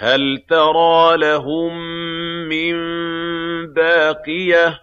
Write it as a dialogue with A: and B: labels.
A: هَلْ تَرَىٰ لَهُم مِّن بَاقِيَةٍ